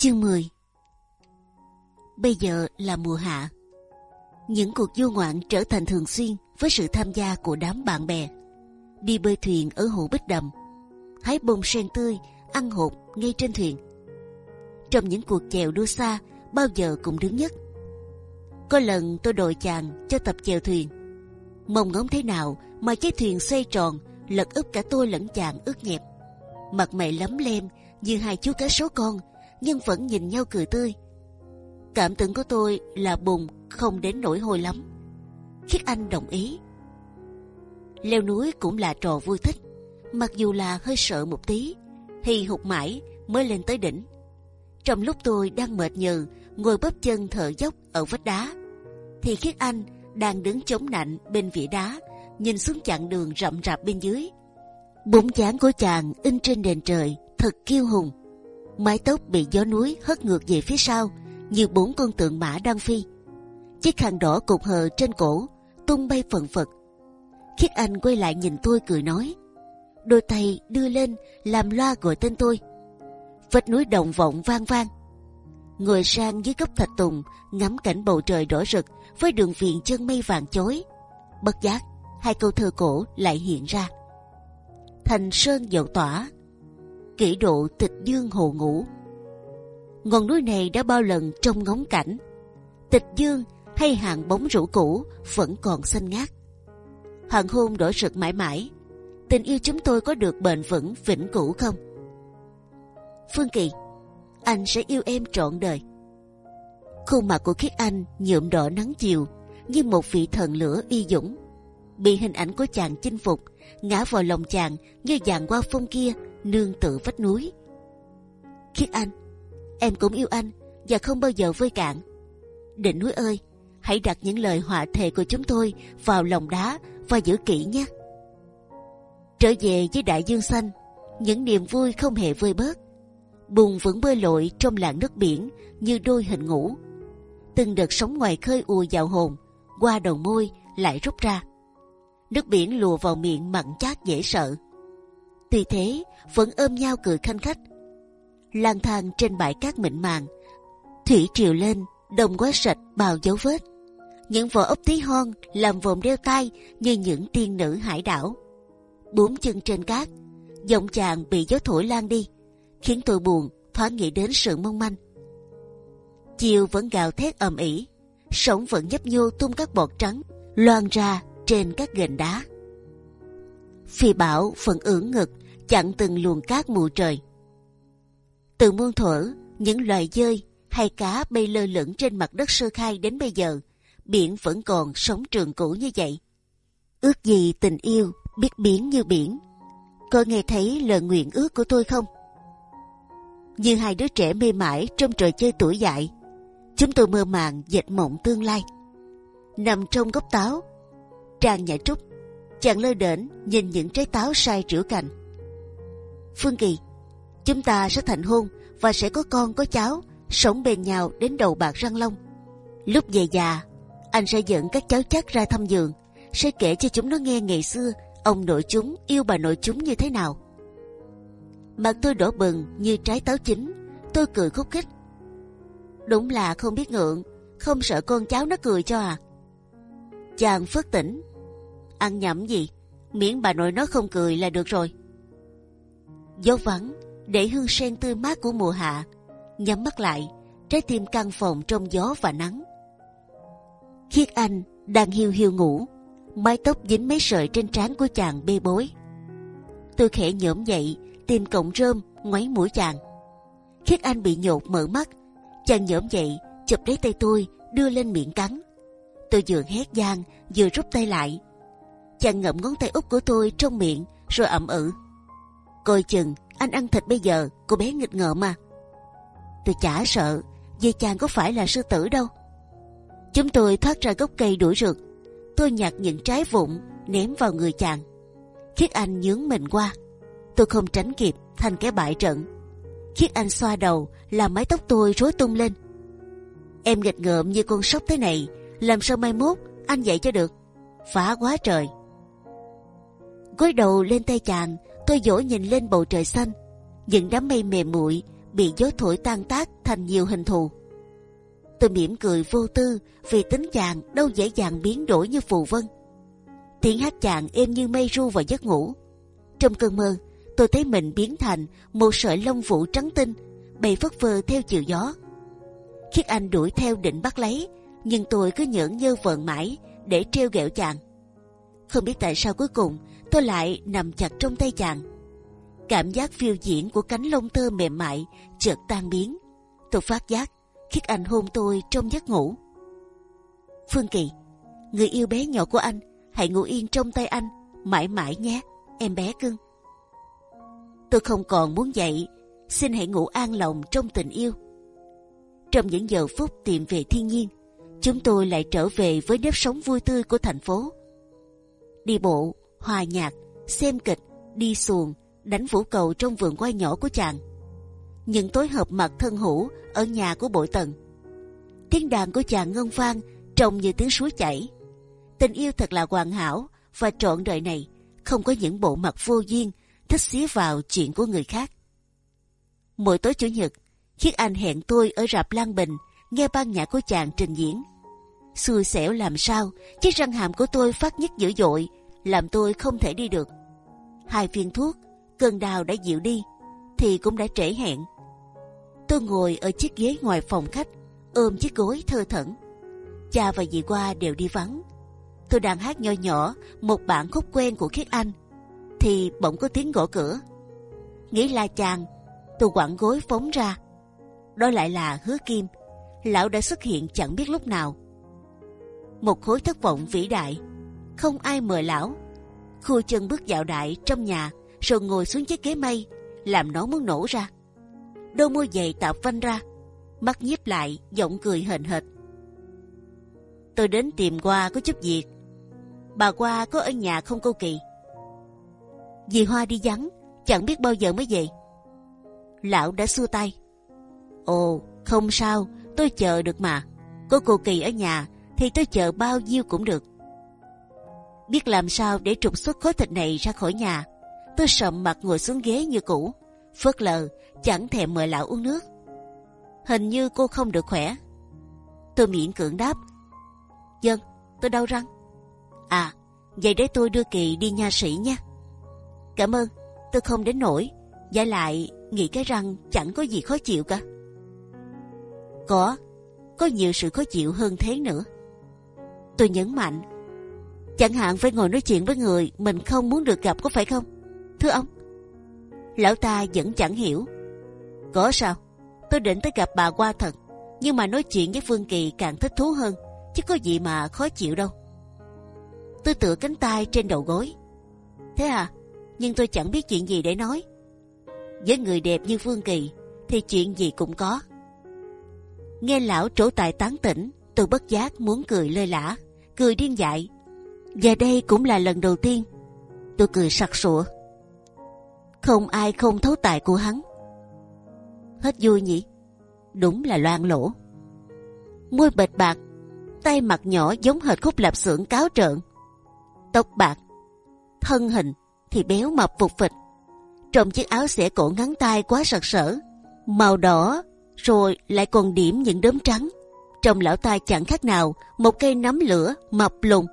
Chương 10 Bây giờ là mùa hạ. Những cuộc du ngoạn trở thành thường xuyên với sự tham gia của đám bạn bè. Đi bơi thuyền ở hồ Bích Đầm, hái bông sen tươi, ăn hột ngay trên thuyền. Trong những cuộc chèo đua xa, bao giờ cũng đứng nhất. Có lần tôi đội chàng cho tập chèo thuyền. Mong ngóng thế nào mà chiếc thuyền xoay tròn, lật úp cả tôi lẫn chàng ướt nhẹp. Mặt mày lấm lem như hai chú cá sấu con nhưng vẫn nhìn nhau cười tươi. Cảm tưởng của tôi là bùng không đến nỗi hôi lắm. Khiết Anh đồng ý. Leo núi cũng là trò vui thích, mặc dù là hơi sợ một tí, thì hụt mãi mới lên tới đỉnh. Trong lúc tôi đang mệt nhừ ngồi bắp chân thở dốc ở vách đá, thì Khiết Anh đang đứng chống nạnh bên vỉa đá, nhìn xuống chặng đường rậm rạp bên dưới. Bụng chán của chàng in trên nền trời thật kiêu hùng mái tóc bị gió núi hất ngược về phía sau như bốn con tượng mã đang phi. Chiếc khăn đỏ cục hờ trên cổ tung bay phần phật. Khiết Anh quay lại nhìn tôi cười nói, đôi tay đưa lên làm loa gọi tên tôi. Vách núi đồng vọng vang vang. Ngồi sang dưới gốc thạch tùng ngắm cảnh bầu trời đỏ rực với đường viền chân mây vàng chói. Bất giác hai câu thơ cổ lại hiện ra. Thành sơn dậu tỏa kỷ độ tịch dương hồ ngủ. Ngọn núi này đã bao lần trông ngóng cảnh, tịch dương hay hàng bóng rủ cũ vẫn còn xanh ngát. Hoàng hôn đổ rực mãi mãi, tình yêu chúng tôi có được bền vững vĩnh cửu không? Phương Kỳ, anh sẽ yêu em trọn đời. Khuôn mặt của Khiết Anh nhuộm đỏ nắng chiều như một vị thần lửa uy dũng, bị hình ảnh của chàng chinh phục, ngã vào lòng chàng như dàn qua phong kia nương tự vách núi. Khiết Anh, em cũng yêu anh và không bao giờ vơi cạn. Định núi ơi, hãy đặt những lời họa thề của chúng tôi vào lòng đá và giữ kỹ nhé. Trở về với đại dương xanh, những niềm vui không hề vơi bớt. Bùng vẫn bơi lội trong làn nước biển như đôi hình ngủ. Từng đợt sóng ngoài khơi ùa vào hồn, qua đầu môi lại rút ra. Nước biển lùa vào miệng mặn chát dễ sợ Tuy thế vẫn ôm nhau cười khanh khách. lang thang trên bãi cát mịn màng, thủy triều lên, đồng quá sạch bào dấu vết. Những vỏ ốc tí hon làm vòng đeo tay như những tiên nữ hải đảo. Bốn chân trên cát, giọng chàng bị gió thổi lan đi, khiến tôi buồn thoáng nghĩ đến sự mong manh. Chiều vẫn gào thét ầm ĩ, sóng vẫn nhấp nhô tung các bọt trắng loan ra trên các gành đá. Phi bảo vẫn ưỡn ngực chặn từng luồng cát mù trời. Từ muôn thuở, những loài dơi hay cá bay lơ lửng trên mặt đất sơ khai đến bây giờ, biển vẫn còn sống trường cũ như vậy. Ước gì tình yêu biết biến như biển. Cô nghe thấy lời nguyện ước của tôi không? Như hai đứa trẻ mê mải trong trò chơi tuổi dại, chúng tôi mơ màng dệt mộng tương lai. Nằm trong gốc táo, tràn nhà trúc, chàng lơ đễnh nhìn những trái táo sai rửa cành Phương Kỳ, chúng ta sẽ thành hôn và sẽ có con có cháu, sống bên nhau đến đầu bạc răng long. Lúc về già, anh sẽ dẫn các cháu chắc ra thăm giường, sẽ kể cho chúng nó nghe ngày xưa ông nội chúng yêu bà nội chúng như thế nào. Mặt tôi đỏ bừng như trái táo chín, tôi cười khúc khích. Đúng là không biết ngượng, không sợ con cháu nó cười cho à? Chàng phớt tỉnh, ăn nhẩm gì, miễn bà nội nó không cười là được rồi gió vắng, để hương sen tươi mát của mùa hạ. Nhắm mắt lại, trái tim căng phòng trong gió và nắng. Khiết anh đang hiu hiu ngủ, mái tóc dính mấy sợi trên trán của chàng bê bối. Tôi khẽ nhổm dậy, tìm cọng rơm, ngoáy mũi chàng. Khiết anh bị nhột mở mắt. Chàng nhổm dậy, chụp lấy tay tôi, đưa lên miệng cắn. Tôi vừa hét gian, vừa rút tay lại. Chàng ngậm ngón tay út của tôi trong miệng, rồi ậm ừ coi chừng, anh ăn thịt bây giờ, cô bé nghịch ngợm mà. Tôi chả sợ vì chàng có phải là sư tử đâu. Chúng tôi thoát ra gốc cây đuổi rượt. Tôi nhặt những trái vụn, ném vào người chàng. Khiết anh nhướng mình qua. Tôi không tránh kịp, thành cái bại trận. Khiết anh xoa đầu, làm mái tóc tôi rối tung lên. Em nghịch ngợm như con sóc thế này, làm sao mai mốt anh dạy cho được? Phá quá trời. Gối đầu lên tay chàng tôi dỗ nhìn lên bầu trời xanh những đám mây mềm muội bị gió thổi tan tác thành nhiều hình thù. Tôi mỉm cười vô tư vì tính chàng đâu dễ dàng biến đổi như phù vân. Tiếng hát chàng êm như mây ru vào giấc ngủ. Trong cơn mơ, tôi thấy mình biến thành một sợi lông vũ trắng tinh bay phất phơ theo chiều gió. Khiết Anh đuổi theo định bắt lấy, nhưng tôi cứ nhẫn nhơ vợn mãi để treo ghẹo chàng. Không biết tại sao cuối cùng tôi lại nằm chặt trong tay chàng. Cảm giác phiêu diễn của cánh lông tơ mềm mại chợt tan biến. Tôi phát giác Khiết Anh hôn tôi trong giấc ngủ. Phương Kỳ, người yêu bé nhỏ của anh, hãy ngủ yên trong tay anh mãi mãi nhé, em bé cưng. Tôi không còn muốn dậy, xin hãy ngủ an lòng trong tình yêu. Trong những giờ phút tìm về thiên nhiên, chúng tôi lại trở về với nếp sống vui tươi của thành phố. Đi bộ, hòa nhạc, xem kịch, đi xuồng, đánh vũ cầu trong vườn quay nhỏ của chàng. Những tối hợp mặt thân hữu ở nhà của bội tần. Tiếng đàn của chàng ngân vang trông như tiếng suối chảy. Tình yêu thật là hoàn hảo và trọn đời này không có những bộ mặt vô duyên thích xía vào chuyện của người khác. Mỗi tối chủ nhật, Khiết Anh hẹn tôi ở rạp Lan Bình nghe ban nhạc của chàng trình diễn. Xui xẻo làm sao, chiếc răng hàm của tôi phát nhức dữ dội, làm tôi không thể đi được. Hai viên thuốc, cơn đau đã dịu đi, thì cũng đã trễ hẹn. Tôi ngồi ở chiếc ghế ngoài phòng khách, ôm chiếc gối thơ thẩn. Cha và dì qua đều đi vắng. Tôi đang hát nhỏ nhỏ một bản khúc quen của Khiết Anh, thì bỗng có tiếng gõ cửa. Nghĩ là chàng, tôi quẳng gối phóng ra. Đó lại là Hứa Kim. Lão đã xuất hiện chẳng biết lúc nào. Một khối thất vọng vĩ đại, không ai mời lão. Khu chân bước dạo đại trong nhà, rồi ngồi xuống chiếc ghế mây, làm nó muốn nổ ra đôi môi dày tạo phanh ra, mắt nhíp lại, giọng cười hờn hệt. Tôi đến tìm qua có chút việc. Bà qua có ở nhà không cô kỳ? Dì Hoa đi vắng, chẳng biết bao giờ mới về. Lão đã xua tay. Ồ, không sao, tôi chờ được mà. Có cô kỳ ở nhà thì tôi chờ bao nhiêu cũng được. Biết làm sao để trục xuất khối thịt này ra khỏi nhà, tôi sầm mặt ngồi xuống ghế như cũ, phớt lờ chẳng thèm mời lão uống nước. Hình như cô không được khỏe. Tôi miễn cưỡng đáp. Dân, tôi đau răng. À, vậy để tôi đưa kỳ đi nha sĩ nha. Cảm ơn, tôi không đến nổi. Giả lại, nghĩ cái răng chẳng có gì khó chịu cả. Có, có nhiều sự khó chịu hơn thế nữa. Tôi nhấn mạnh. Chẳng hạn phải ngồi nói chuyện với người mình không muốn được gặp có phải không? Thưa ông. Lão ta vẫn chẳng hiểu có sao? Tôi định tới gặp bà qua thật, nhưng mà nói chuyện với Phương Kỳ càng thích thú hơn, chứ có gì mà khó chịu đâu. Tôi tựa cánh tay trên đầu gối. Thế à? Nhưng tôi chẳng biết chuyện gì để nói. Với người đẹp như Phương Kỳ thì chuyện gì cũng có. Nghe lão trổ tài tán tỉnh, tôi bất giác muốn cười lơi lả, cười điên dại. Và đây cũng là lần đầu tiên tôi cười sặc sụa. Không ai không thấu tài của hắn hết vui nhỉ? Đúng là loan lỗ. Môi bệt bạc, tay mặt nhỏ giống hệt khúc lạp xưởng cáo trợn. Tóc bạc, thân hình thì béo mập phục phịch. Trong chiếc áo xẻ cổ ngắn tay quá sặc sỡ, màu đỏ rồi lại còn điểm những đốm trắng. Trong lão ta chẳng khác nào một cây nắm lửa mập lùng.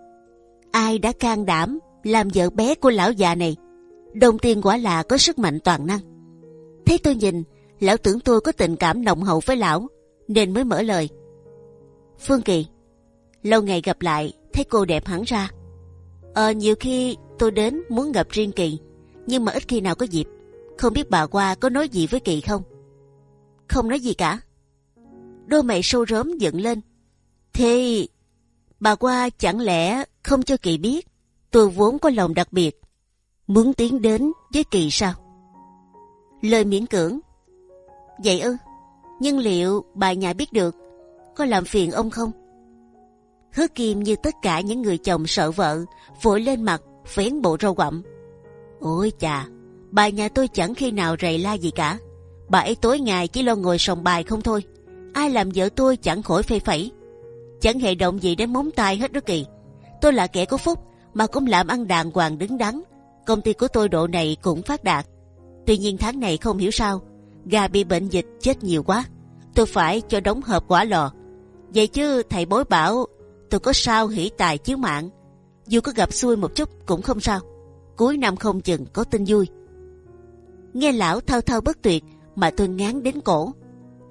Ai đã can đảm làm vợ bé của lão già này? Đồng tiền quả là có sức mạnh toàn năng. Thấy tôi nhìn, lão tưởng tôi có tình cảm nồng hậu với lão, nên mới mở lời. Phương kỳ, lâu ngày gặp lại, thấy cô đẹp hẳn ra. Ờ nhiều khi tôi đến muốn gặp riêng kỳ, nhưng mà ít khi nào có dịp. Không biết bà qua có nói gì với kỳ không? Không nói gì cả. Đôi mày sâu rớm dựng lên. Thế bà qua chẳng lẽ không cho kỳ biết tôi vốn có lòng đặc biệt muốn tiến đến với kỳ sao lời miễn cưỡng Vậy ư? Nhưng liệu bà nhà biết được có làm phiền ông không? Hứa Kim như tất cả những người chồng sợ vợ vội lên mặt vén bộ râu quậm Ôi chà, bà nhà tôi chẳng khi nào rầy la gì cả. Bà ấy tối ngày chỉ lo ngồi sòng bài không thôi. Ai làm vợ tôi chẳng khỏi phê phẩy. Chẳng hề động gì đến móng tay hết đó kỳ. Tôi là kẻ có phúc mà cũng làm ăn đàng hoàng đứng đắn. Công ty của tôi độ này cũng phát đạt. Tuy nhiên tháng này không hiểu sao Gà bị bệnh dịch chết nhiều quá, tôi phải cho đóng hộp quả lò. Vậy chứ thầy bối bảo tôi có sao hỷ tài chiếu mạng, dù có gặp xui một chút cũng không sao. Cuối năm không chừng có tin vui. Nghe lão thao thao bất tuyệt mà tôi ngán đến cổ,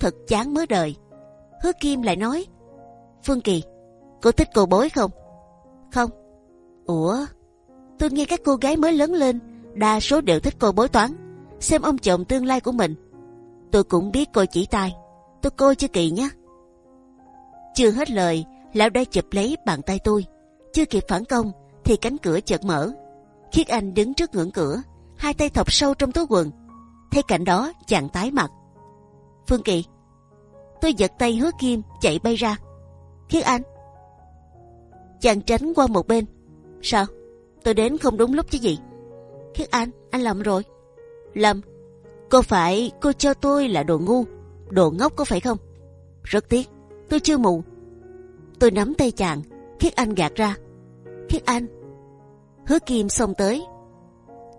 thật chán mới đời. Hứa Kim lại nói, Phương Kỳ, cô thích cô bối không? Không. Ủa, tôi nghe các cô gái mới lớn lên, đa số đều thích cô bối toán, xem ông chồng tương lai của mình. Tôi cũng biết cô chỉ tay, tôi coi cho kỳ nhé. Chưa hết lời, lão đã chụp lấy bàn tay tôi, chưa kịp phản công thì cánh cửa chợt mở. Khiết Anh đứng trước ngưỡng cửa, hai tay thọc sâu trong túi quần. Thấy cảnh đó, chàng tái mặt. Phương Kỳ, tôi giật tay hứa kim chạy bay ra chứ Anh, chàng tránh qua một bên. Sao? Tôi đến không đúng lúc chứ gì? Khiết Anh, anh lầm rồi. Lầm. Cô phải cô cho tôi là đồ ngu, đồ ngốc có phải không? Rất tiếc, tôi chưa mù. Tôi nắm tay chàng, Khiết Anh gạt ra. Khiết Anh, hứa kim xông tới.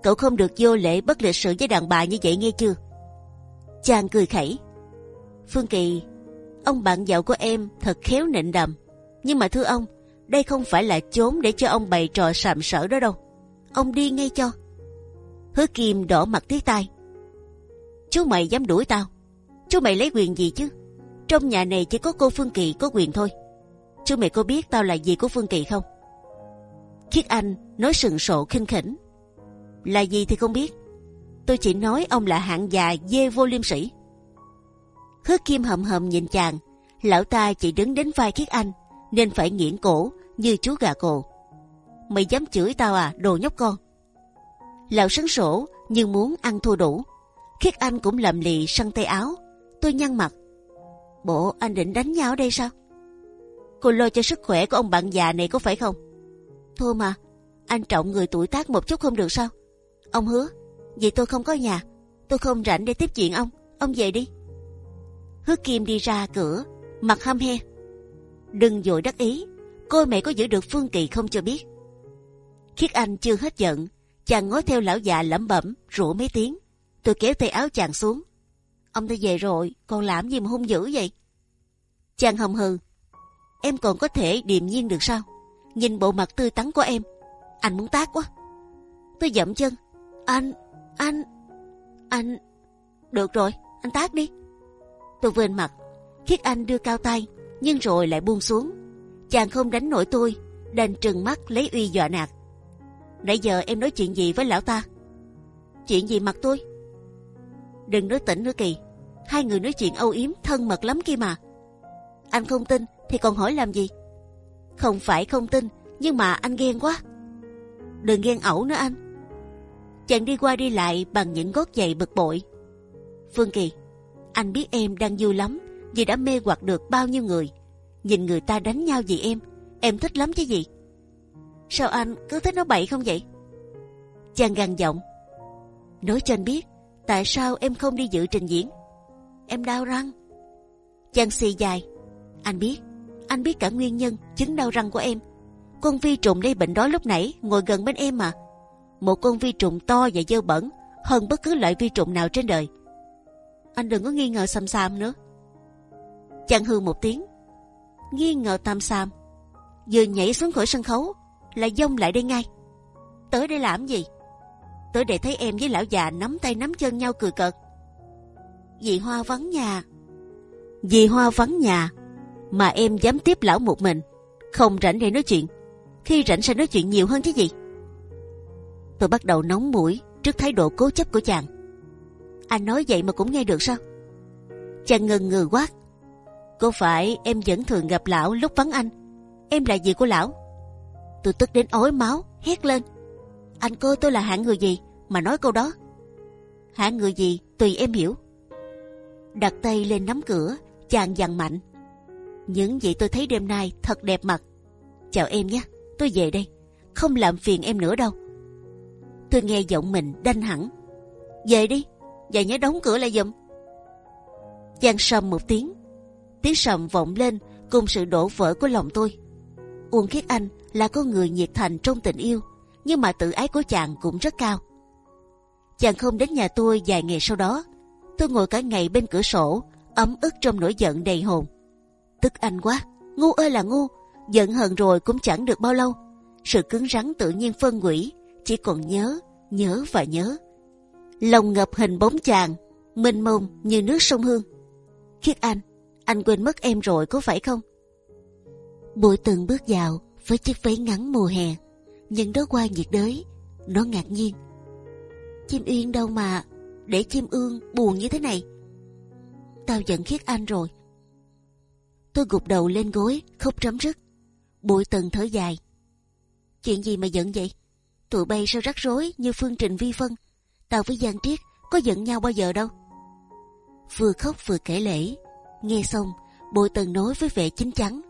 Cậu không được vô lễ bất lịch sự với đàn bà như vậy nghe chưa? Chàng cười khẩy. Phương Kỳ, ông bạn giàu của em thật khéo nịnh đầm. Nhưng mà thưa ông, đây không phải là chốn để cho ông bày trò sàm sỡ đó đâu. Ông đi ngay cho. Hứa Kim đỏ mặt tía tai. Chú mày dám đuổi tao? Chú mày lấy quyền gì chứ? Trong nhà này chỉ có cô Phương Kỳ có quyền thôi. Chú mày có biết tao là gì của Phương Kỳ không? Khiết Anh nói sừng sộ khinh khỉnh. Là gì thì không biết. Tôi chỉ nói ông là hạng già dê vô liêm sĩ. Hứa Kim hậm hậm nhìn chàng, lão ta chỉ đứng đến vai Khiết Anh nên phải nghiễn cổ như chú gà cồ. Mày dám chửi tao à, đồ nhóc con? Lão sấn sổ nhưng muốn ăn thua đủ. Khiết Anh cũng lầm lì săn tay áo. Tôi nhăn mặt. Bộ anh định đánh nhau ở đây sao? Cô lo cho sức khỏe của ông bạn già này có phải không? Thôi mà, anh trọng người tuổi tác một chút không được sao? Ông hứa, vậy tôi không có nhà, tôi không rảnh để tiếp chuyện ông, ông về đi. Hứa Kim đi ra cửa, mặt hăm he. Đừng dội đắc ý, cô mẹ có giữ được Phương Kỳ không cho biết. Khiết Anh chưa hết giận, chàng ngó theo lão già lẩm bẩm rủa mấy tiếng. Tôi kéo tay áo chàng xuống. Ông ta về rồi, còn làm gì mà hung dữ vậy? Chàng hầm hừ. Em còn có thể điềm nhiên được sao? Nhìn bộ mặt tươi tắn của em, anh muốn tác quá. Tôi dậm chân. Anh, anh, anh. Được rồi, anh tác đi. Tôi vên mặt. Khiết Anh đưa cao tay, nhưng rồi lại buông xuống. Chàng không đánh nổi tôi, đành trừng mắt lấy uy dọa nạt. Nãy giờ em nói chuyện gì với lão ta? Chuyện gì mặt tôi? Đừng nói tỉnh nữa kỳ. Hai người nói chuyện âu yếm thân mật lắm kia mà. Anh không tin thì còn hỏi làm gì? Không phải không tin, nhưng mà anh ghen quá. Đừng ghen ẩu nữa anh. Chàng đi qua đi lại bằng những gót giày bực bội. Phương Kỳ, anh biết em đang vui lắm vì đã mê hoặc được bao nhiêu người. Nhìn người ta đánh nhau vì em, em thích lắm chứ gì. Sao anh cứ thích nó bậy không vậy? Chàng gằn giọng. Nói cho anh biết, tại sao em không đi dự trình diễn? Em đau răng. Chàng xì dài. Anh biết, anh biết cả nguyên nhân chứng đau răng của em. Con vi trùng lây bệnh đó lúc nãy ngồi gần bên em mà. Một con vi trùng to và dơ bẩn hơn bất cứ loại vi trùng nào trên đời. Anh đừng có nghi ngờ Sam Sam nữa. Chàng hư một tiếng. Nghi ngờ Tam Sam vừa nhảy xuống khỏi sân khấu là dông lại đây ngay. Tới đây làm gì? Tới để thấy em với lão già nắm tay nắm chân nhau cười cợt. Dì Hoa vắng nhà. Dì Hoa vắng nhà mà em dám tiếp lão một mình, không rảnh để nói chuyện. Khi rảnh sẽ nói chuyện nhiều hơn chứ gì. Tôi bắt đầu nóng mũi trước thái độ cố chấp của chàng. Anh nói vậy mà cũng nghe được sao? Chàng ngần ngừ quát. Có phải em vẫn thường gặp lão lúc vắng anh? Em là gì của lão? Tôi tức đến ói máu, hét lên. Anh coi tôi là hạng người gì mà nói câu đó? Hạng người gì tùy em hiểu. Đặt tay lên nắm cửa, chàng dằn mạnh. Những gì tôi thấy đêm nay thật đẹp mặt. Chào em nhé, tôi về đây, không làm phiền em nữa đâu. Tôi nghe giọng mình đanh hẳn. Về đi, và nhớ đóng cửa lại giùm. Giang sầm một tiếng, tiếng sầm vọng lên cùng sự đổ vỡ của lòng tôi. Uông Khiết Anh là con người nhiệt thành trong tình yêu, nhưng mà tự ái của chàng cũng rất cao. Chàng không đến nhà tôi vài ngày sau đó, Tôi ngồi cả ngày bên cửa sổ, ấm ức trong nỗi giận đầy hồn. Tức anh quá, ngu ơi là ngu, giận hờn rồi cũng chẳng được bao lâu. Sự cứng rắn tự nhiên phân hủy chỉ còn nhớ, nhớ và nhớ. Lòng ngập hình bóng chàng, mênh mông như nước sông Hương. Khiết Anh, anh quên mất em rồi có phải không? Bụi từng bước vào với chiếc váy ngắn mùa hè, nhưng đó qua nhiệt đới, nó ngạc nhiên. Chim uyên đâu mà để chim ương buồn như thế này? Tao giận Khiết Anh rồi. Tôi gục đầu lên gối, khóc rắm rứt. Bụi từng thở dài. Chuyện gì mà giận vậy? Tụi bay sao rắc rối như phương trình vi phân. Tao với Giang Triết có giận nhau bao giờ đâu. Vừa khóc vừa kể lễ. Nghe xong, bội tần nói với vẻ chính chắn.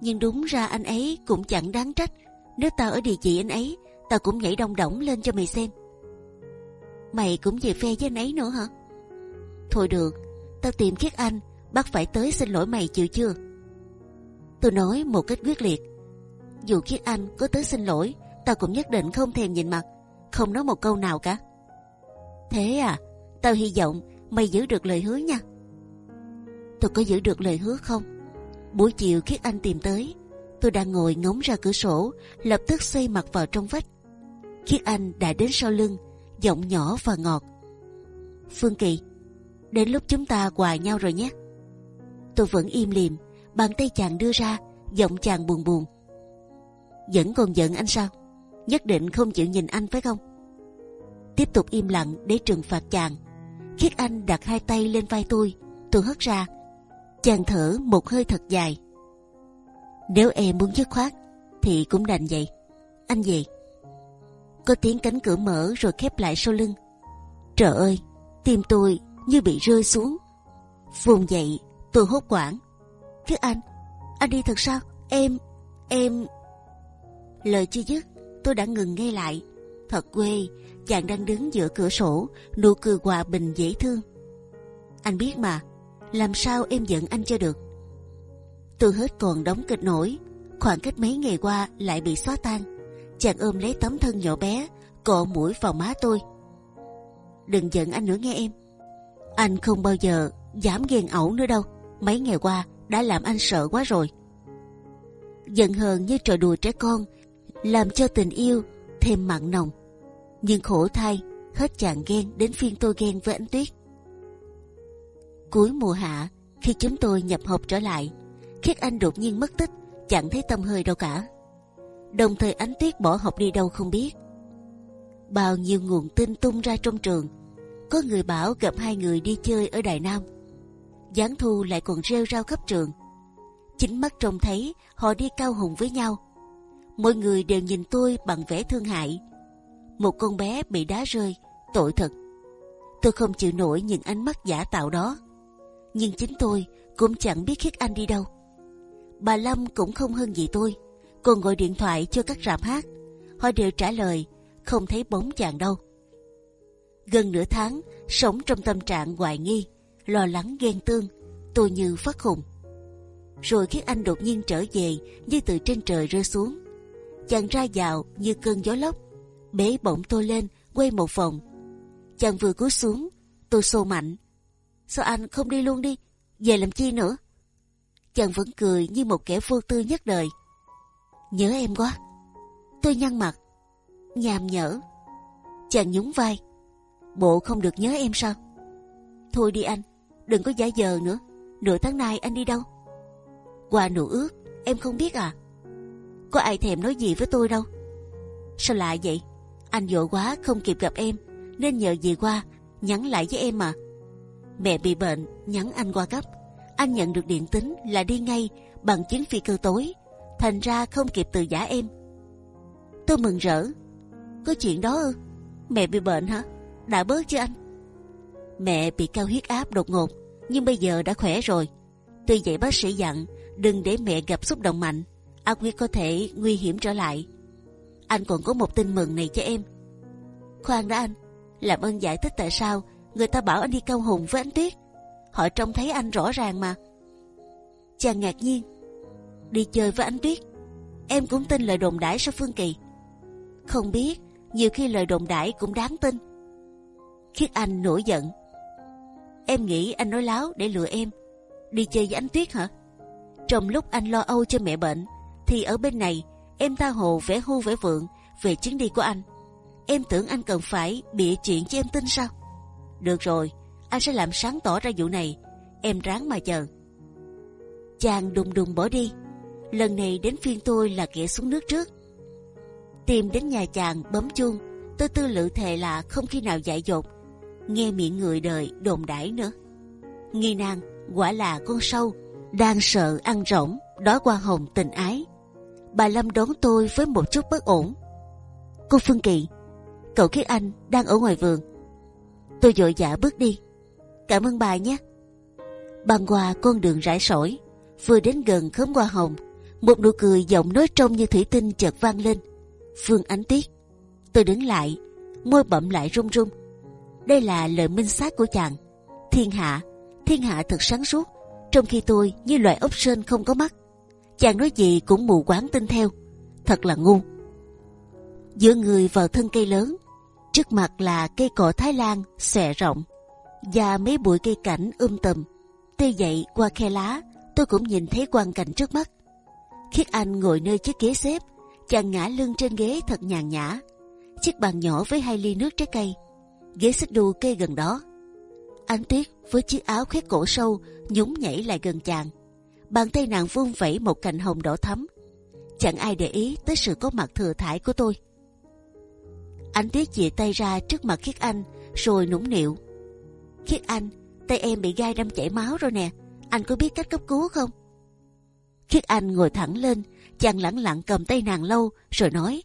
Nhưng đúng ra anh ấy cũng chẳng đáng trách. Nếu tao ở địa chỉ anh ấy, tao cũng nhảy đông đỏng lên cho mày xem. Mày cũng về phe với anh ấy nữa hả? Thôi được, tao tìm chiếc Anh, bắt phải tới xin lỗi mày chịu chưa? Tôi nói một cách quyết liệt. Dù chiếc Anh có tới xin lỗi, tao cũng nhất định không thèm nhìn mặt, không nói một câu nào cả. Thế à, tao hy vọng mày giữ được lời hứa nha. Tôi có giữ được lời hứa không? Buổi chiều Khiết Anh tìm tới, tôi đang ngồi ngóng ra cửa sổ, lập tức xoay mặt vào trong vách. Khiết Anh đã đến sau lưng, giọng nhỏ và ngọt. Phương Kỳ, đến lúc chúng ta quà nhau rồi nhé. Tôi vẫn im lìm, bàn tay chàng đưa ra, giọng chàng buồn buồn. Vẫn còn giận anh sao? Nhất định không chịu nhìn anh phải không? Tiếp tục im lặng để trừng phạt chàng. Khiết Anh đặt hai tay lên vai tôi, tôi hất ra. Chàng thở một hơi thật dài. Nếu em muốn dứt khoát, thì cũng đành vậy. Anh về. Có tiếng cánh cửa mở rồi khép lại sau lưng. Trời ơi, tim tôi như bị rơi xuống. Vùng dậy, tôi hốt quảng. Khiết Anh, anh đi thật sao? Em, em... Lời chưa dứt, tôi đã ngừng nghe lại. Thật quê, chàng đang đứng giữa cửa sổ, nụ cười hòa bình dễ thương. Anh biết mà, làm sao em giận anh cho được? Tôi hết còn đóng kịch nổi, khoảng cách mấy ngày qua lại bị xóa tan. Chàng ôm lấy tấm thân nhỏ bé, cọ mũi vào má tôi. Đừng giận anh nữa nghe em. Anh không bao giờ dám ghen ẩu nữa đâu. Mấy ngày qua đã làm anh sợ quá rồi. Giận hờn như trò đùa trẻ con, làm cho tình yêu thêm mặn nồng. Nhưng khổ thay, hết chàng ghen đến phiên tôi ghen với anh tuyết. Cuối mùa hạ, khi chúng tôi nhập học trở lại, Khiết Anh đột nhiên mất tích, chẳng thấy tâm hơi đâu cả. Đồng thời ánh tuyết bỏ học đi đâu không biết. Bao nhiêu nguồn tin tung ra trong trường. Có người bảo gặp hai người đi chơi ở Đài Nam. Giáng thu lại còn rêu rao khắp trường. Chính mắt trông thấy họ đi cao hùng với nhau. Mọi người đều nhìn tôi bằng vẻ thương hại. Một con bé bị đá rơi, tội thật. Tôi không chịu nổi những ánh mắt giả tạo đó. Nhưng chính tôi cũng chẳng biết khiết anh đi đâu. Bà Lâm cũng không hơn gì tôi, còn gọi điện thoại cho các rạp hát. Họ đều trả lời không thấy bóng chàng đâu. Gần nửa tháng sống trong tâm trạng hoài nghi, lo lắng ghen tương, tôi như phát khùng. Rồi khiết anh đột nhiên trở về như từ trên trời rơi xuống. Chàng ra vào như cơn gió lốc, bế bổng tôi lên quay một vòng. Chàng vừa cúi xuống, tôi xô mạnh. Sao anh không đi luôn đi, về làm chi nữa? Chàng vẫn cười như một kẻ vô tư nhất đời. Nhớ em quá. Tôi nhăn mặt, nhàm nhở. Chàng nhún vai. Bộ không được nhớ em sao? Thôi đi anh, đừng có giả giờ nữa. Nửa tháng nay anh đi đâu? Qua nụ ước, em không biết à? Có ai thèm nói gì với tôi đâu. Sao lạ vậy? Anh vội quá không kịp gặp em, nên nhờ dì qua nhắn lại với em mà. Mẹ bị bệnh, nhắn anh qua gấp. Anh nhận được điện tín là đi ngay bằng chuyến phi cơ tối, thành ra không kịp từ giả em. Tôi mừng rỡ. Có chuyện đó ư? Mẹ bị bệnh hả? Đã bớt chưa anh? Mẹ bị cao huyết áp đột ngột, nhưng bây giờ đã khỏe rồi. Tuy vậy bác sĩ dặn đừng để mẹ gặp xúc động mạnh, ác huyết có thể nguy hiểm trở lại. Anh còn có một tin mừng này cho em. Khoan đã anh, làm ơn giải thích tại sao người ta bảo anh đi câu hùng với anh Tuyết. Họ trông thấy anh rõ ràng mà. Chàng ngạc nhiên, đi chơi với anh Tuyết. Em cũng tin lời đồn đãi sao Phương Kỳ? Không biết, nhiều khi lời đồn đãi cũng đáng tin. Khiết Anh nổi giận. Em nghĩ anh nói láo để lừa em. Đi chơi với anh Tuyết hả? Trong lúc anh lo âu cho mẹ bệnh, thì ở bên này em tha hồ vẽ hưu vẽ vượng về chuyến đi của anh. Em tưởng anh cần phải bịa chuyện cho em tin sao? Được rồi, anh sẽ làm sáng tỏ ra vụ này. Em ráng mà chờ. Chàng đùng đùng bỏ đi. Lần này đến phiên tôi là kẻ xuống nước trước. Tìm đến nhà chàng bấm chuông. Tôi tư lự thề là không khi nào dại dột. Nghe miệng người đời đồn đãi nữa. Nghi nàng quả là con sâu đang sợ ăn rỗng đó qua hồng tình ái. Bà Lâm đón tôi với một chút bất ổn. Cô Phương Kỳ, cậu Kiết Anh đang ở ngoài vườn. Tôi dội dã bước đi. Cảm ơn bà nhé. Băng qua con đường rải sỏi, vừa đến gần khóm hoa hồng, một nụ cười giọng nói trong như thủy tinh chợt vang lên. Phương Ánh Tuyết. Tôi đứng lại, môi bậm lại run run. Đây là lời minh xác của chàng. Thiên hạ, thiên hạ thật sáng suốt, trong khi tôi như loài ốc sên không có mắt. Chàng nói gì cũng mù quáng tin theo, thật là ngu. Giữa người vào thân cây lớn, trước mặt là cây cỏ Thái Lan xòe rộng và mấy bụi cây cảnh um tùm. Tuy vậy qua khe lá, tôi cũng nhìn thấy quang cảnh trước mắt. Khiết Anh ngồi nơi chiếc ghế xếp, chàng ngã lưng trên ghế thật nhàn nhã. Chiếc bàn nhỏ với hai ly nước trái cây, ghế xích đu cây gần đó. anh tuyết với chiếc áo khoét cổ sâu nhún nhảy lại gần chàng. Bàn tay nàng vung vẩy một cành hồng đỏ thắm. Chẳng ai để ý tới sự có mặt thừa thải của tôi. Anh tuyết chìa tay ra trước mặt Khiết Anh rồi nũng nịu. Khiết Anh, tay em bị gai đâm chảy máu rồi nè. Anh có biết cách cấp cứu không? Khiết Anh ngồi thẳng lên, chàng lẳng lặng cầm tay nàng lâu rồi nói: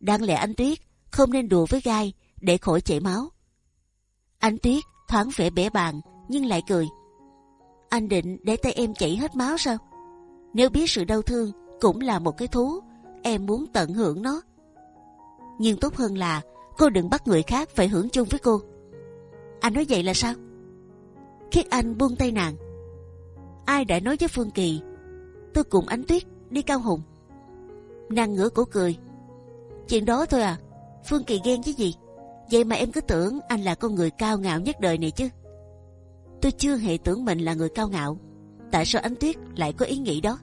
Đáng lẽ anh Tuyết không nên đùa với gai để khỏi chảy máu. Anh Tuyết thoáng vẻ bể bàng nhưng lại cười. Anh định để tay em chảy hết máu sao? Nếu biết sự đau thương cũng là một cái thú, em muốn tận hưởng nó. Nhưng tốt hơn là cô đừng bắt người khác phải hưởng chung với cô. Anh nói vậy là sao? Khiết Anh buông tay nàng. Ai đã nói với Phương Kỳ? Tôi cùng Ánh Tuyết đi cao hùng. Nàng ngửa cổ cười. Chuyện đó thôi à? Phương Kỳ ghen chứ gì? Vậy mà em cứ tưởng anh là con người cao ngạo nhất đời này chứ? Tôi chưa hề tưởng mình là người cao ngạo. Tại sao anh Tuyết lại có ý nghĩ đó?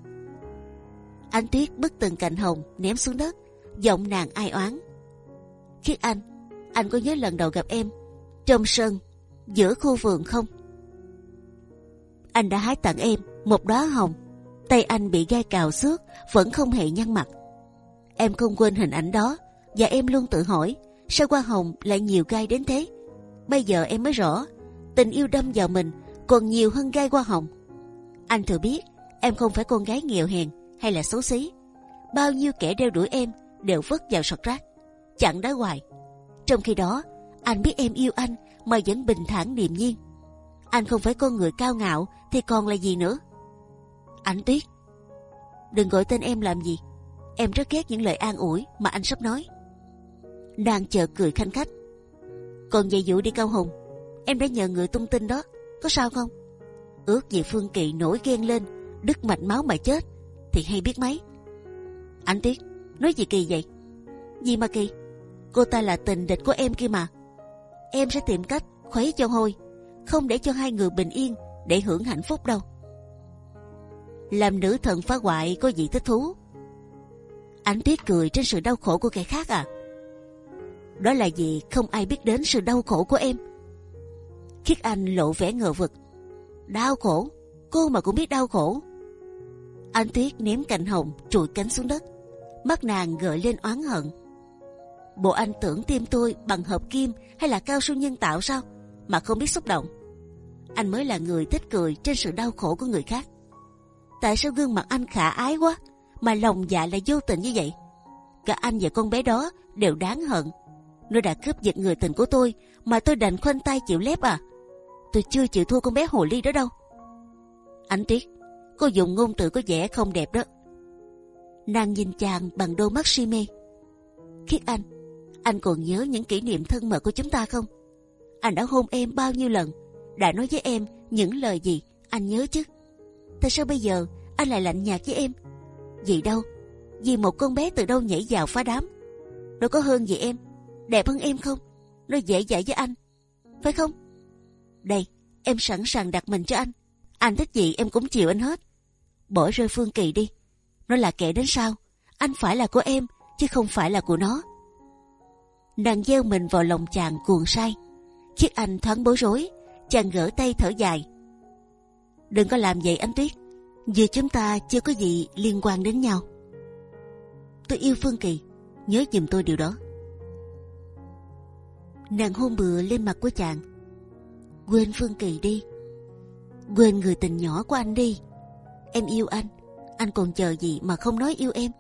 Anh Tuyết bứt từng cành hồng ném xuống đất, giọng nàng ai oán. Khiết Anh, anh có nhớ lần đầu gặp em trong sân giữa khu vườn không? Anh đã hái tặng em một đóa hồng, tay anh bị gai cào xước vẫn không hề nhăn mặt. Em không quên hình ảnh đó và em luôn tự hỏi sao hoa hồng lại nhiều gai đến thế. Bây giờ em mới rõ tình yêu đâm vào mình còn nhiều hơn gai hoa hồng. Anh thừa biết em không phải con gái nghèo hèn hay là xấu xí. Bao nhiêu kẻ đeo đuổi em đều vứt vào sọt rác, chẳng đá hoài. Trong khi đó, anh biết em yêu anh mà vẫn bình thản điềm nhiên. Anh không phải con người cao ngạo thì còn là gì nữa? Ánh Tuyết, đừng gọi tên em làm gì. Em rất ghét những lời an ủi mà anh sắp nói. Nàng chờ cười khanh khách. Còn dạy dụ đi cao hùng, em đã nhờ người tung tin đó, có sao không? Ước gì Phương Kỳ nổi ghen lên, đứt mạch máu mà chết, thì hay biết mấy. Anh tiếc nói gì kỳ vậy? Gì mà kỳ? Cô ta là tình địch của em kia mà. Em sẽ tìm cách khuấy cho hôi, không để cho hai người bình yên để hưởng hạnh phúc đâu. Làm nữ thần phá hoại có gì thích thú? anh tiếc cười trên sự đau khổ của kẻ khác à? Đó là gì không ai biết đến sự đau khổ của em. Khiết Anh lộ vẻ ngờ vực. Đau khổ? Cô mà cũng biết đau khổ. Anh Tuyết ném cành hồng, trụi cánh xuống đất. Mắt nàng gợi lên oán hận. Bộ anh tưởng tim tôi bằng hợp kim hay là cao su nhân tạo sao? Mà không biết xúc động. Anh mới là người thích cười trên sự đau khổ của người khác. Tại sao gương mặt anh khả ái quá, mà lòng dạ lại vô tình như vậy? Cả anh và con bé đó đều đáng hận nó đã cướp giật người tình của tôi, mà tôi đành khoanh tay chịu lép à? Tôi chưa chịu thua con bé hồ ly đó đâu. Ánh tuyết, cô dùng ngôn từ có vẻ không đẹp đó. Nàng nhìn chàng bằng đôi mắt si mê. Khiết anh, anh còn nhớ những kỷ niệm thân mật của chúng ta không? Anh đã hôn em bao nhiêu lần, đã nói với em những lời gì, anh nhớ chứ? Tại sao bây giờ anh lại lạnh nhạt với em? Vì đâu? Vì một con bé từ đâu nhảy vào phá đám? nó có hơn gì em? đẹp hơn em không? Nó dễ dãi với anh, phải không? Đây, em sẵn sàng đặt mình cho anh. Anh thích gì em cũng chịu anh hết. Bỏ rơi Phương Kỳ đi. Nó là kẻ đến sau. Anh phải là của em, chứ không phải là của nó. Nàng gieo mình vào lòng chàng cuồng say. chiếc Anh thoáng bối rối, chàng gỡ tay thở dài. Đừng có làm vậy anh Tuyết. giữa chúng ta chưa có gì liên quan đến nhau. Tôi yêu Phương Kỳ, nhớ giùm tôi điều đó. Nàng hôn bừa lên mặt của chàng. Quên Phương Kỳ đi. Quên người tình nhỏ của anh đi. Em yêu anh. Anh còn chờ gì mà không nói yêu em.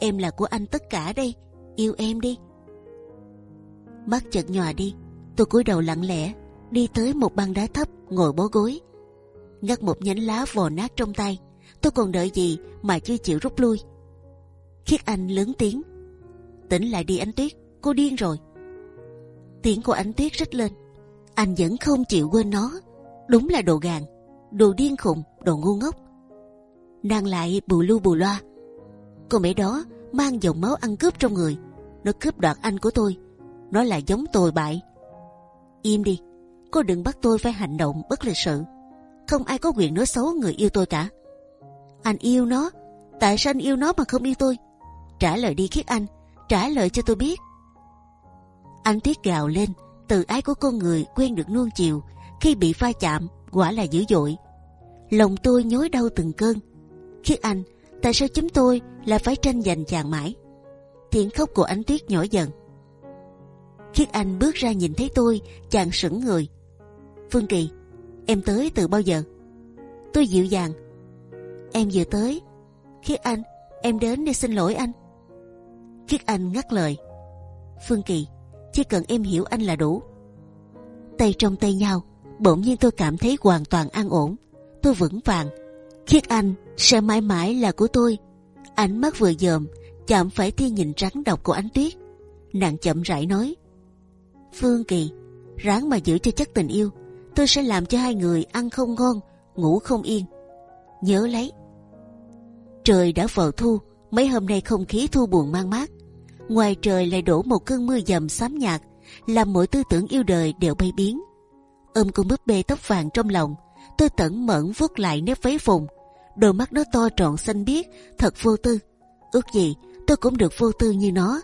Em là của anh tất cả đây. Yêu em đi. Mắt chợt nhòa đi. Tôi cúi đầu lặng lẽ, đi tới một băng đá thấp, ngồi bó gối. Ngắt một nhánh lá vò nát trong tay. Tôi còn đợi gì mà chưa chịu rút lui. Khiết Anh lớn tiếng. Tỉnh lại đi anh Tuyết. Cô điên rồi tiếng của ánh tuyết rít lên anh vẫn không chịu quên nó. Đúng là đồ gàn đồ điên khùng đồ ngu ngốc. Nàng lại bù lu bù loa. Cô mẹ đó mang dòng máu ăn cướp trong người. Nó cướp đoạt anh của tôi. Nó là giống tồi bại. Im đi cô đừng bắt tôi phải hành động bất lịch sự. Không ai có quyền nói xấu người yêu tôi cả. Anh yêu nó. Tại sao anh yêu nó mà không yêu tôi? Trả lời đi khiết anh trả lời cho tôi biết. Anh Tuyết gào lên, từ ái của con người quen được nuông chiều, khi bị va chạm quả là dữ dội. Lòng tôi nhói đau từng cơn. Khiết Anh, tại sao chúng tôi lại phải tranh giành chàng mãi? Tiếng khóc của anh Tuyết nhỏ dần. Khiết Anh bước ra nhìn thấy tôi, chàng sững người. Phương Kỳ, em tới từ bao giờ? Tôi dịu dàng. Em vừa tới. Khiết Anh, em đến để xin lỗi anh. Khiết Anh ngắt lời. Phương Kỳ, chỉ cần em hiểu anh là đủ. Tay trong tay nhau, bỗng nhiên tôi cảm thấy hoàn toàn an ổn. Tôi vững vàng. Khiết anh sẽ mãi mãi là của tôi. Ánh mắt vừa dòm chạm phải tia nhìn rắn độc của ánh tuyết. Nàng chậm rãi nói: Phương Kỳ, ráng mà giữ cho chắc tình yêu. Tôi sẽ làm cho hai người ăn không ngon, ngủ không yên. Nhớ lấy. Trời đã vào thu, mấy hôm nay không khí thu buồn mang mát ngoài trời lại đổ một cơn mưa dầm xám nhạt, làm mọi tư tưởng yêu đời đều bay biến. ôm con búp bê tóc vàng trong lòng, tôi tẩn mẫn vuốt lại nếp váy phùng, đôi mắt nó to trọn xanh biếc, thật vô tư. ước gì tôi cũng được vô tư như nó.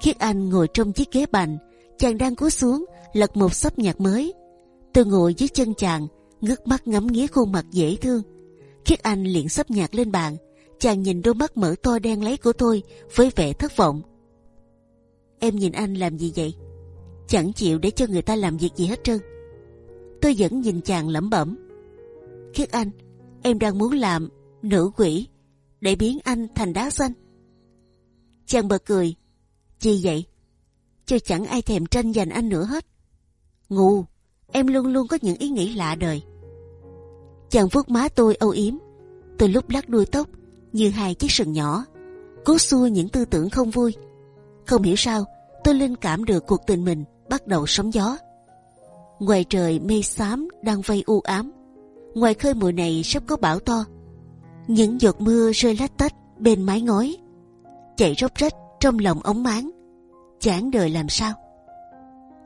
Khiết Anh ngồi trong chiếc ghế bành, chàng đang cúi xuống lật một sấp nhạc mới. Tôi ngồi dưới chân chàng, ngước mắt ngắm nghía khuôn mặt dễ thương. Khiết Anh liền sấp nhạc lên bàn, chàng nhìn đôi mắt mở to đen lấy của tôi với vẻ thất vọng. Em nhìn anh làm gì vậy? Chẳng chịu để cho người ta làm việc gì hết trơn. Tôi vẫn nhìn chàng lẩm bẩm. Khiết anh, em đang muốn làm nữ quỷ để biến anh thành đá xanh. Chàng bật cười. Chi vậy? cho chẳng ai thèm tranh giành anh nữa hết. Ngu, em luôn luôn có những ý nghĩ lạ đời. Chàng vuốt má tôi âu yếm. Tôi lúc lắc đuôi tóc như hai chiếc sừng nhỏ, cố xua những tư tưởng không vui. Không hiểu sao, tôi linh cảm được cuộc tình mình bắt đầu sóng gió. Ngoài trời mây xám đang vây u ám, ngoài khơi mùa này sắp có bão to. Những giọt mưa rơi lách tách bên mái ngói, chạy róc rách trong lòng ống máng. Chán đời làm sao?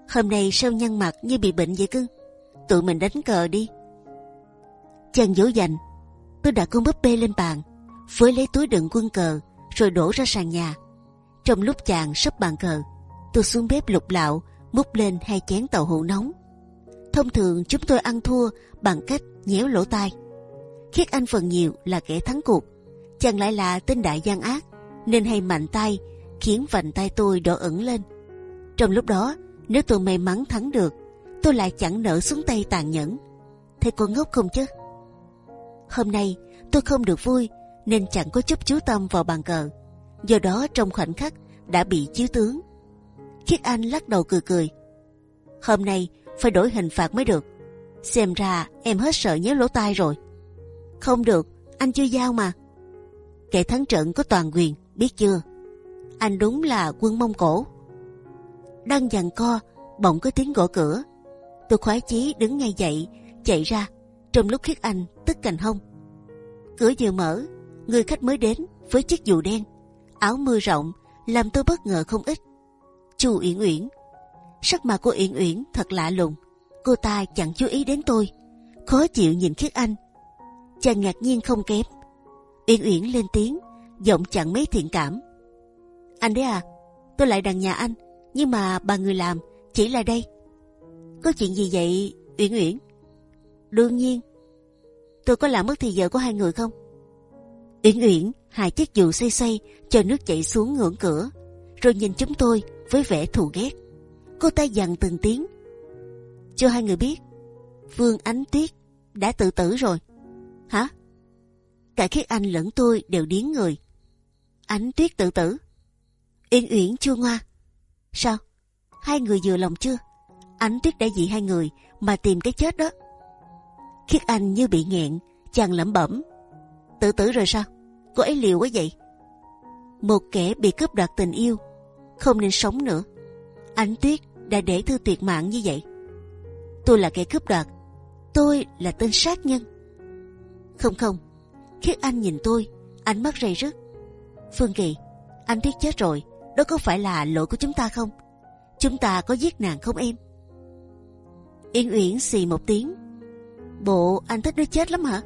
Hôm nay sao nhăn mặt như bị bệnh vậy cưng? Tụi mình đánh cờ đi. Chàng dỗ dành, tôi đặt con búp bê lên bàn với lấy túi đựng quân cờ rồi đổ ra sàn nhà. Trong lúc chàng sắp bàn cờ, tôi xuống bếp lục lạo múc lên hai chén tàu hũ nóng. Thông thường chúng tôi ăn thua bằng cách nhéo lỗ tai. Khiết Anh phần nhiều là kẻ thắng cuộc, chàng lại là tên đại gian ác nên hay mạnh tay khiến vành tay tôi đỏ ửng lên. Trong lúc đó, nếu tôi may mắn thắng được, tôi lại chẳng nỡ xuống tay tàn nhẫn. Thế con ngốc không chứ? Hôm nay tôi không được vui nên chẳng có chút chú tâm vào bàn cờ. Do đó trong khoảnh khắc đã bị chiếu tướng. Khiết Anh lắc đầu cười cười. Hôm nay phải đổi hình phạt mới được. Xem ra em hết sợ nhớ lỗ tai rồi. Không được, anh chưa giao mà. Kẻ thắng trận có toàn quyền, biết chưa? Anh đúng là quân Mông Cổ. Đang giằng co, bỗng có tiếng gõ cửa. Tôi khoái chí đứng ngay dậy, chạy ra. Trong lúc Khiết Anh tức cành hông. Cửa vừa mở, người khách mới đến với chiếc dù đen, áo mưa rộng làm tôi bất ngờ không ít. Chu Uyển Uyển, sắc mặt của Uyển Uyển thật lạ lùng. Cô ta chẳng chú ý đến tôi, khó chịu nhìn Khiết Anh. Chàng ngạc nhiên không kém. Uyển Uyển lên tiếng, giọng chẳng mấy thiện cảm. Anh đấy à, tôi lại đằng nhà anh, nhưng mà bà người làm chỉ là đây. Có chuyện gì vậy Uyển Uyển? Đương nhiên. Tôi có làm mất thì giờ của hai người không? Uyển Uyển hai chiếc dù xoay xoay cho nước chảy xuống ngưỡng cửa, rồi nhìn chúng tôi với vẻ thù ghét. Cô ta dằn từng tiếng, cho hai người biết, Vương Ánh Tuyết đã tự tử rồi. Hả? Cả khiết anh lẫn tôi đều điến người. Ánh Tuyết tự tử. uyển Uyển chưa ngoa. Sao? Hai người vừa lòng chưa? Ánh Tuyết đã dị hai người mà tìm cái chết đó. Khiết Anh như bị nghẹn, chàng lẩm bẩm. Tự tử rồi sao? Cô ấy liều quá vậy. Một kẻ bị cướp đoạt tình yêu, không nên sống nữa. anh Tuyết đã để thư tuyệt mạng như vậy. Tôi là kẻ cướp đoạt, tôi là tên sát nhân. Không không, Khiết Anh nhìn tôi, ánh mắt rầy rứt. Phương Kỳ, anh Tuyết chết rồi, đó có phải là lỗi của chúng ta không? Chúng ta có giết nàng không em? Yên Uyển xì một tiếng. Bộ anh thích nó chết lắm hả?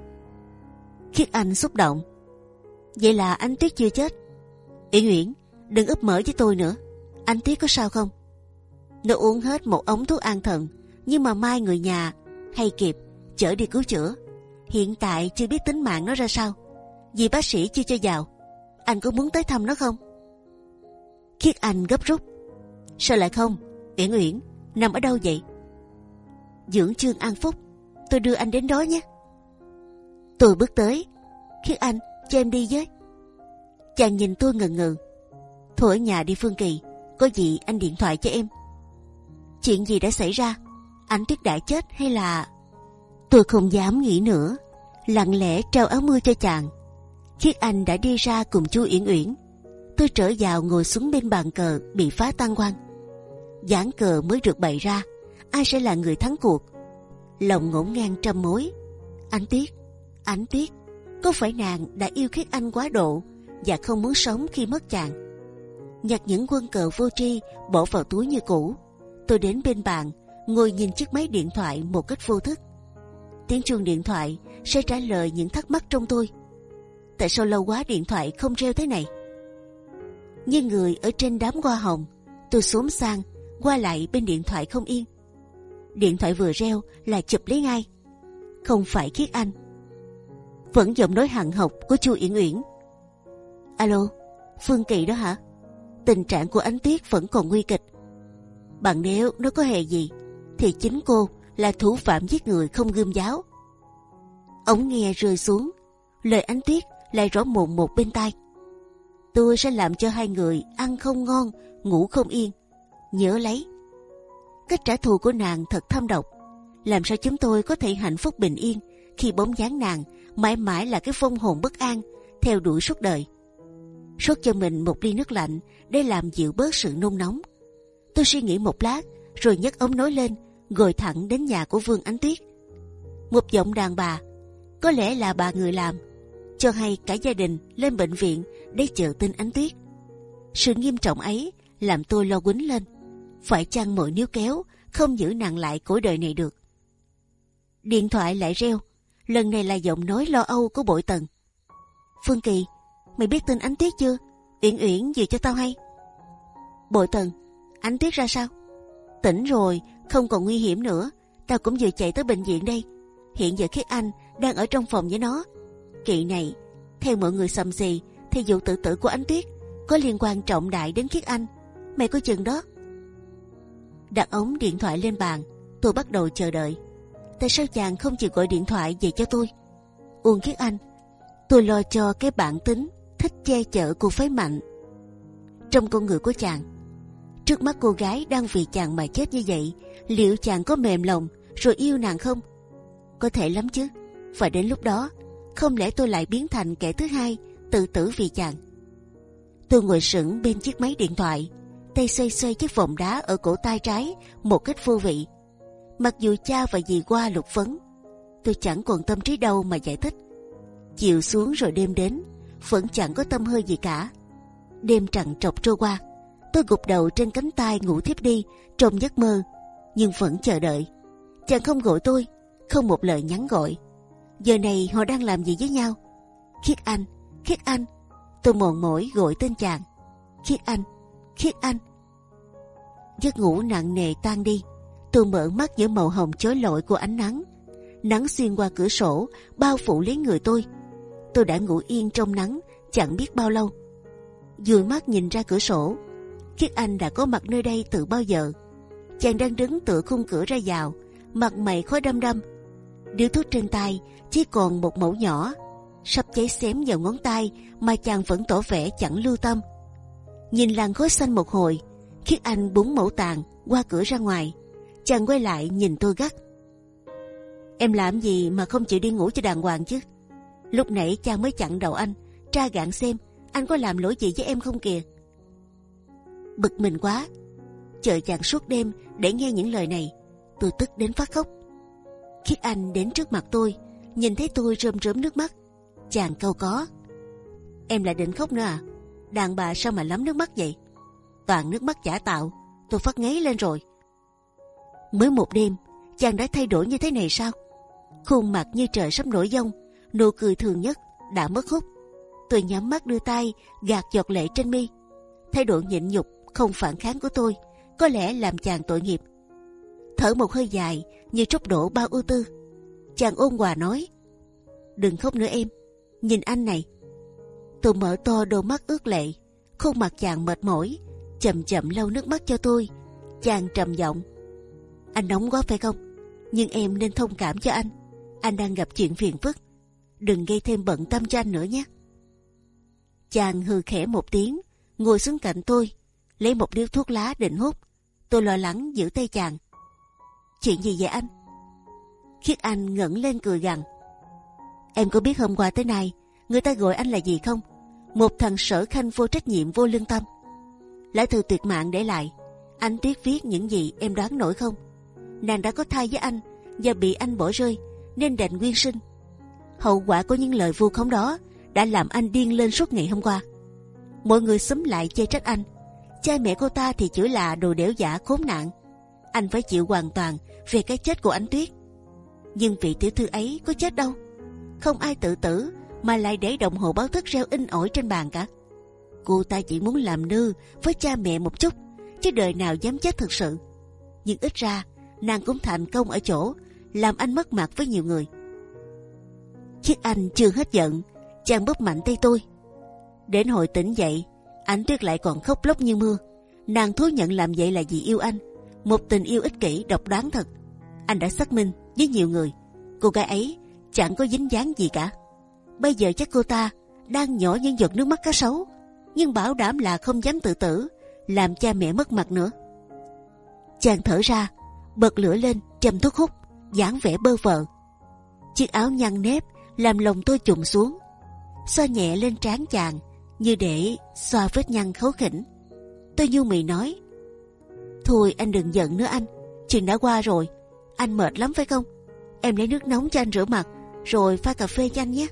Khiết Anh xúc động. Vậy là anh Tuyết chưa chết. y nguyễn đừng ấp mở với tôi nữa. Anh Tuyết có sao không? Nó uống hết một ống thuốc an thần, nhưng mà mai người nhà hay kịp chở đi cứu chữa. Hiện tại chưa biết tính mạng nó ra sao, vì bác sĩ chưa cho vào. Anh có muốn tới thăm nó không? Khiết Anh gấp rút. Sao lại không? Uyển Uyển nằm ở đâu vậy? Dưỡng Trương An Phúc, tôi đưa anh đến đó nhé. Tôi bước tới, Khiết Anh cho em đi với. Chàng nhìn tôi ngần ngừ. Thôi ở nhà đi Phương Kỳ, có gì anh điện thoại cho em. Chuyện gì đã xảy ra? Anh Tuyết đã chết hay là... Tôi không dám nghĩ nữa, lặng lẽ trao áo mưa cho chàng. Khiết Anh đã đi ra cùng chú Uyển Uyển. Tôi trở vào ngồi xuống bên bàn cờ bị phá tan quang. Giảng cờ mới được bày ra, ai sẽ là người thắng cuộc? Lòng ngổn ngang trăm mối. Anh Tuyết, anh Tuyết, có phải nàng đã yêu Khiết Anh quá độ và không muốn sống khi mất chàng? Nhặt những quân cờ vô tri bỏ vào túi như cũ. Tôi đến bên bàn ngồi nhìn chiếc máy điện thoại một cách vô thức. Tiếng chuông điện thoại sẽ trả lời những thắc mắc trong tôi. Tại sao lâu quá điện thoại không reo thế này? Như người ở trên đám hoa hồng, tôi xuống sang qua lại bên điện thoại không yên. Điện thoại vừa reo là chụp lấy ngay. Không phải khiết anh. Vẫn giọng nói hằng học của chu Yển Uyển. Alo, Phương Kỳ đó hả? Tình trạng của ánh Tuyết vẫn còn nguy kịch. Bằng nếu nó có hề gì thì chính cô là thủ phạm giết người không gươm giáo. Ống nghe rơi xuống, lời ánh tuyết lại rõ mồn một bên tai. Tôi sẽ làm cho hai người ăn không ngon, ngủ không yên. Nhớ lấy, cách trả thù của nàng thật thâm độc. Làm sao chúng tôi có thể hạnh phúc bình yên khi bóng dáng nàng mãi mãi là cái phong hồn bất an theo đuổi suốt đời. Sốt cho mình một ly nước lạnh để làm dịu bớt sự nôn nóng. Tôi suy nghĩ một lát rồi nhấc ống nói lên gọi thẳng đến nhà của Vương Ánh Tuyết. Một giọng đàn bà, có lẽ là bà người làm, cho hay cả gia đình lên bệnh viện để chờ tin Ánh Tuyết. Sự nghiêm trọng ấy làm tôi lo quýnh lên. Phải chăng mọi níu kéo không giữ nặng lại cõi đời này được. Điện thoại lại reo, lần này là giọng nói lo âu của bội tần. Phương Kỳ, mày biết tin Ánh Tuyết chưa? Uyển Uyển gì cho tao hay. Bội tần, Ánh Tuyết ra sao? Tỉnh rồi, không còn nguy hiểm nữa. Tao cũng vừa chạy tới bệnh viện đây. Hiện giờ Khiết Anh đang ở trong phòng với nó. Kỳ này, theo mọi người xầm xì, thì vụ tự tử của Ánh Tuyết có liên quan trọng đại đến Khiết Anh. Mày có chừng đó. Đặt ống điện thoại lên bàn, tôi bắt đầu chờ đợi. Tại sao chàng không chịu gọi điện thoại về cho tôi? Uông Kiết Anh, tôi lo cho cái bản tính thích che chở của phái mạnh trong con người của chàng. Trước mắt cô gái đang vì chàng mà chết như vậy liệu chàng có mềm lòng rồi yêu nàng không? Có thể lắm chứ. Và đến lúc đó, không lẽ tôi lại biến thành kẻ thứ hai tự tử vì chàng? Tôi ngồi sững bên chiếc máy điện thoại, tay xoay xoay chiếc vòng đá ở cổ tay trái một cách vô vị. Mặc dù cha và dì qua lục vấn, tôi chẳng còn tâm trí đâu mà giải thích. Chiều xuống rồi đêm đến, vẫn chẳng có tâm hơi gì cả. Đêm trằn trọc trôi qua, tôi gục đầu trên cánh tay ngủ thiếp đi trong giấc mơ nhưng vẫn chờ đợi Chàng không gọi tôi, không một lời nhắn gọi. Giờ này họ đang làm gì với nhau? Khiết Anh, Khiết Anh. Tôi mòn mỏi gọi tên chàng. Khiết Anh, Khiết Anh. Giấc ngủ nặng nề tan đi. Tôi mở mắt giữa màu hồng chói lọi của ánh nắng. Nắng xuyên qua cửa sổ, bao phủ lấy người tôi. Tôi đã ngủ yên trong nắng, chẳng biết bao lâu. Dùi mắt nhìn ra cửa sổ, Khiết Anh đã có mặt nơi đây từ bao giờ. Chàng đang đứng tựa khung cửa ra vào, mặt mày khói đăm đăm. Điếu thuốc trên tay chỉ còn một mẫu nhỏ, sắp cháy xém vào ngón tay mà chàng vẫn tỏ vẻ chẳng lưu tâm. Nhìn làn khói xanh một hồi, Khiết Anh búng mẫu tàn qua cửa ra ngoài. Chàng quay lại nhìn tôi gắt. Em làm gì mà không chịu đi ngủ cho đàng hoàng chứ? Lúc nãy chàng mới chặn đầu anh, tra gạn xem anh có làm lỗi gì với em không kìa. Bực mình quá, chờ chàng suốt đêm để nghe những lời này, tôi tức đến phát khóc. Khiết Anh đến trước mặt tôi, nhìn thấy tôi rơm rớm nước mắt, chàng câu có. Em lại định khóc nữa à? Đàn bà sao mà lắm nước mắt vậy? Toàn nước mắt giả tạo, tôi phát ngáy lên rồi. Mới một đêm, chàng đã thay đổi như thế này sao? Khuôn mặt như trời sắp nổi giông, nụ cười thường nhất đã mất hút. Tôi nhắm mắt đưa tay gạt giọt lệ trên mi. Thái độ nhịn nhục không phản kháng của tôi có lẽ làm chàng tội nghiệp. Thở một hơi dài như trút đổ bao ưu tư. Chàng ôn hòa nói: đừng khóc nữa em, nhìn anh này. Tôi mở to đôi mắt ướt lệ, khuôn mặt chàng mệt mỏi, chậm chậm lau nước mắt cho tôi. Chàng trầm giọng: anh nóng quá phải không? Nhưng em nên thông cảm cho anh. Anh đang gặp chuyện phiền phức, đừng gây thêm bận tâm cho anh nữa nhé. Chàng hừ khẽ một tiếng, ngồi xuống cạnh tôi, lấy một điếu thuốc lá định hút. Tôi lo lắng giữ tay chàng. Chuyện gì vậy anh? Khiết Anh ngẩng lên cười gằn. Em có biết hôm qua tới nay người ta gọi anh là gì không? Một thằng sở khanh vô trách nhiệm vô lương tâm. Lá thư tuyệt mạng để lại. Anh Tuyết viết những gì em đoán nổi không? Nàng đã có thai với anh và bị anh bỏ rơi nên đành nguyên sinh. Hậu quả của những lời vu khống đó đã làm anh điên lên suốt ngày hôm qua. Mọi người xúm lại chê trách anh. Cha mẹ cô ta thì chửi là đồ đẻo giả khốn nạn. Anh phải chịu hoàn toàn về cái chết của anh Tuyết. Nhưng vị tiểu thư ấy có chết đâu. Không ai tự tử mà lại để đồng hồ báo thức reo in ỏi trên bàn cả. Cô ta chỉ muốn làm nư với cha mẹ một chút, chứ đời nào dám chết thực sự. Nhưng ít ra nàng cũng thành công ở chỗ làm anh mất mặt với nhiều người. Chiếc anh chưa hết giận chàng bóp mạnh tay tôi. Đến hồi tỉnh dậy, anh tuyết lại còn khóc lóc như mưa. Nàng thú nhận làm vậy là vì yêu anh, một tình yêu ích kỷ độc đoán thật. Anh đã xác minh với nhiều người, cô gái ấy chẳng có dính dáng gì cả. Bây giờ chắc cô ta đang nhỏ những giọt nước mắt cá sấu, nhưng bảo đảm là không dám tự tử, làm cha mẹ mất mặt nữa. Chàng thở ra, bật lửa lên, châm thuốc hút, dáng vẻ bơ vợ Chiếc áo nhăn nếp làm lòng tôi trùng xuống xoa nhẹ lên trán chàng như để xoa vết nhăn khấu khỉnh. Tôi nhu mì nói: thôi anh đừng giận nữa anh, chuyện đã qua rồi. Anh mệt lắm phải không? Em lấy nước nóng cho anh rửa mặt, rồi pha cà phê cho anh nhé.